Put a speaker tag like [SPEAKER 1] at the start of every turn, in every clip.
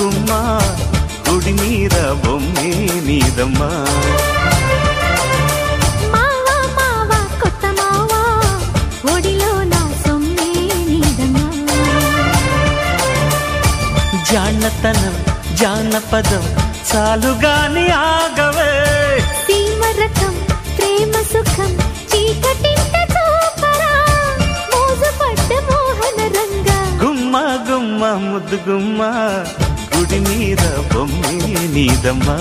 [SPEAKER 1] గుమ్మ గుడి మీద బొమ్మే నీదమ్మా. జానతనం జానపదం చాలుగాని ఆగవే.
[SPEAKER 2] సీమరకం ప్రేమ సుఖం చీకటింట చూపరా. మోజు పడ్డ మోహన రంగా.
[SPEAKER 1] గుమ్మ గుమ్మ ముద్దు గుమ్మ. మీద బొమ్మే నీదమ్మా.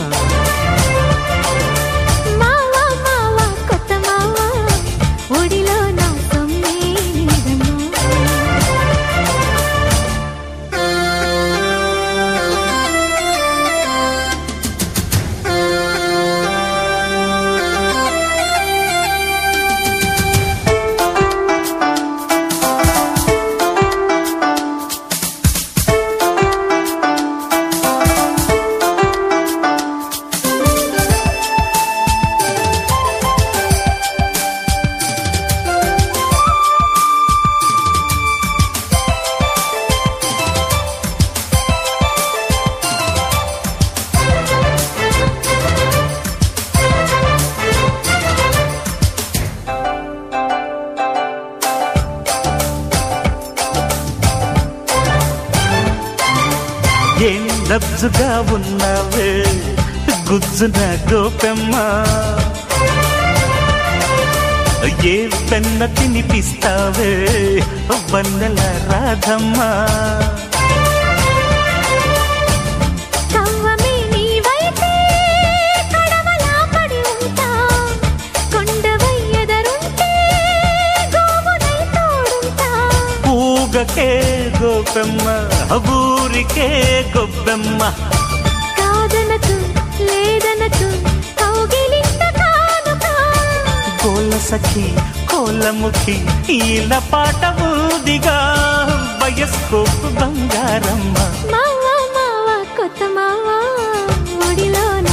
[SPEAKER 1] నబ్జుగా ఉన్నావే గుజ్జున గోపెమ్మ. ఏ పెన్న తినిపిస్తావే వన్నెల రాధమ్మ. గోపెమ్మ. ఊరికే గొబ్బెమ్మ.
[SPEAKER 2] కాదనకు లేదనకు
[SPEAKER 1] కోల సఖి కోలముఖి ఈల పాట ఊదిగా. వయస్కోపు బంగారమ్మ.
[SPEAKER 2] మావా మావా కొత్త మావా ఒడిలో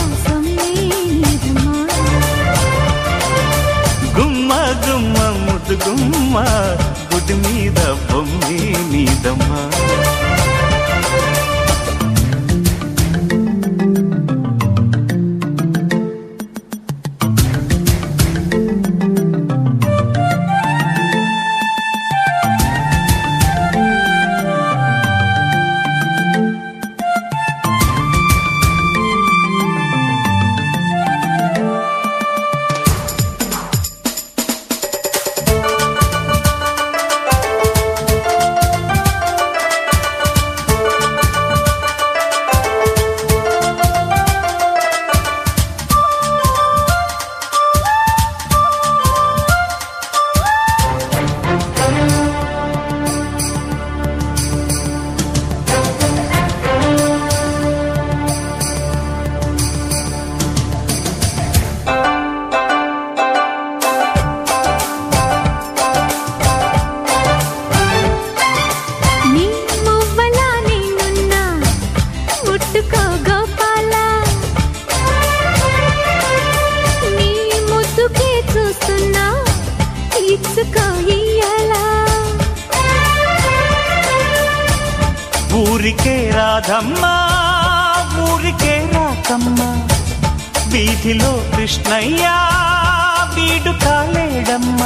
[SPEAKER 1] ఊరికే రాధమ్మ ఊరికే రాకమ్మ వీధిలో కృష్ణయ్య వీడు కాలేడమ్మ.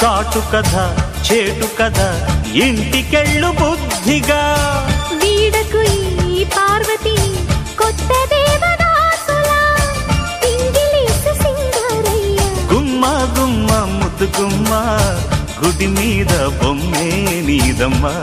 [SPEAKER 1] చాటు కథ చేటు కథ ఇంటికెళ్ళు బుద్ధిగా.
[SPEAKER 2] వీడకు ఈ పార్వతి
[SPEAKER 1] గుడి మీద బొమ్మే నీదమ్మా.